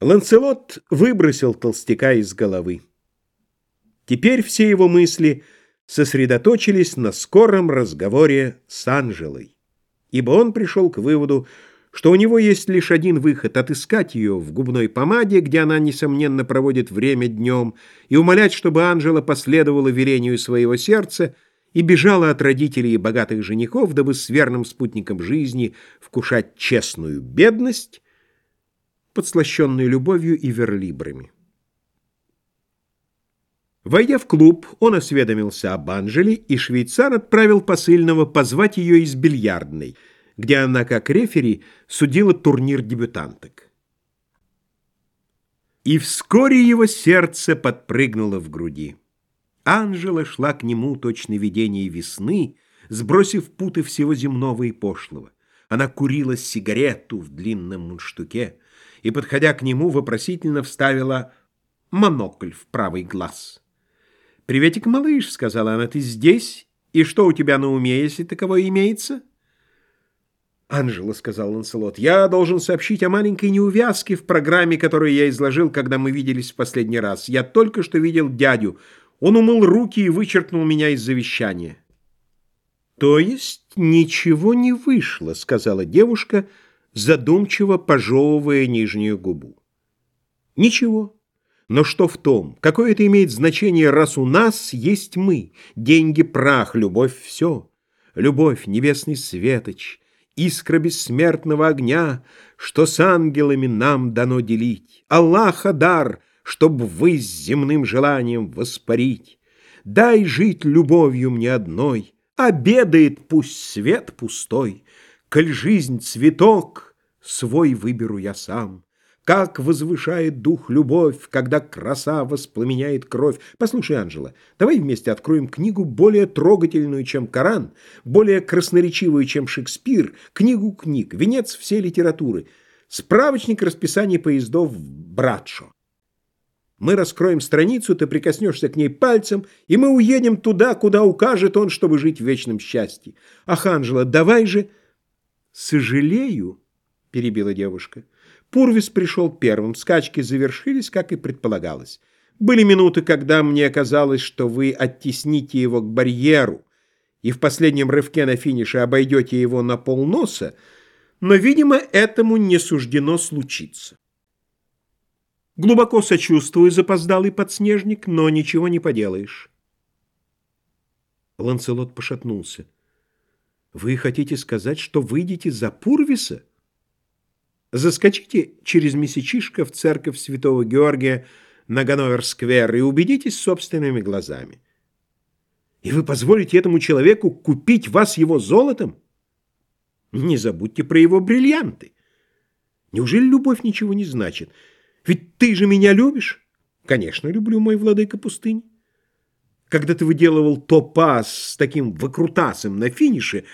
Ланселот выбросил толстяка из головы. Теперь все его мысли сосредоточились на скором разговоре с Анжелой, ибо он пришел к выводу, что у него есть лишь один выход — отыскать ее в губной помаде, где она, несомненно, проводит время днем, и умолять, чтобы Анжела последовала верению своего сердца и бежала от родителей и богатых женихов, дабы с верным спутником жизни вкушать честную бедность подслащенной любовью и верлибрами. Войдя в клуб, он осведомился об Анжеле, и швейцар отправил посыльного позвать ее из бильярдной, где она, как рефери, судила турнир дебютанток. И вскоре его сердце подпрыгнуло в груди. Анжела шла к нему точно видение весны, сбросив путы всего земного и пошлого. Она курила сигарету в длинном мундштуке и, подходя к нему, вопросительно вставила монокль в правый глаз. «Приветик, малыш», — сказала она, — «ты здесь? И что у тебя на уме, если таково имеется?» «Анжела», — сказал Ланселот, — «я должен сообщить о маленькой неувязке в программе, которую я изложил, когда мы виделись в последний раз. Я только что видел дядю. Он умыл руки и вычеркнул меня из завещания». «То есть ничего не вышло», — сказала девушка, — задумчиво пожевывая нижнюю губу. Ничего. Но что в том? Какое это имеет значение, раз у нас есть мы? Деньги, прах, любовь — все. Любовь, небесный светоч, искра бессмертного огня, что с ангелами нам дано делить. Аллаха дар, чтоб вы с земным желанием воспарить. Дай жить любовью мне одной, обедает пусть свет пустой, коль жизнь цветок — свой выберу я сам. Как возвышает дух любовь, когда краса воспламеняет кровь. Послушай, Анжела, давай вместе откроем книгу более трогательную, чем Коран, более красноречивую, чем Шекспир, книгу книг, венец всей литературы, справочник расписания поездов Братшо. Мы раскроем страницу, ты прикоснешься к ней пальцем, и мы уедем туда, куда укажет он, чтобы жить в вечном счастье. Ах, Анжела, давай же... Сожалею, — перебила девушка. Пурвис пришел первым. Скачки завершились, как и предполагалось. Были минуты, когда мне казалось, что вы оттесните его к барьеру и в последнем рывке на финише обойдете его на полноса, но, видимо, этому не суждено случиться. Глубоко сочувствую, запоздалый подснежник, но ничего не поделаешь. Ланцелот пошатнулся. «Вы хотите сказать, что выйдете за Пурвиса?» Заскочите через месячишко в церковь святого Георгия на Ганновер-сквер и убедитесь собственными глазами. И вы позволите этому человеку купить вас его золотом? Не забудьте про его бриллианты. Неужели любовь ничего не значит? Ведь ты же меня любишь? Конечно, люблю, мой владыка пустыни. Когда ты выделывал топаз с таким выкрутасом на финише,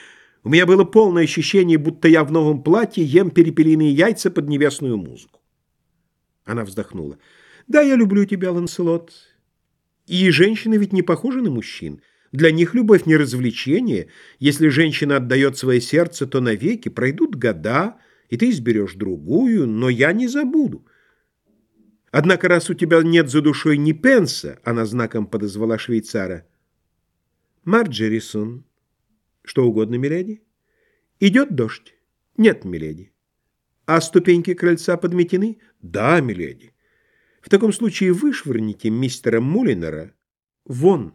у меня было полное ощущение, будто я в новом платье ем перепелиные яйца под небесную музыку. Она вздохнула. «Да, я люблю тебя, Ланселот. И женщины ведь не похожи на мужчин. Для них любовь не развлечение. Если женщина отдает свое сердце, то навеки пройдут года, и ты изберешь другую, но я не забуду. Однако, раз у тебя нет за душой ни пенса, она знаком подозвала швейцара, Марджерисон, что угодно, миледи. Идет дождь? Нет, миледи. А ступеньки крыльца подметены? Да, миледи. В таком случае вышвырните мистера Мулинера вон.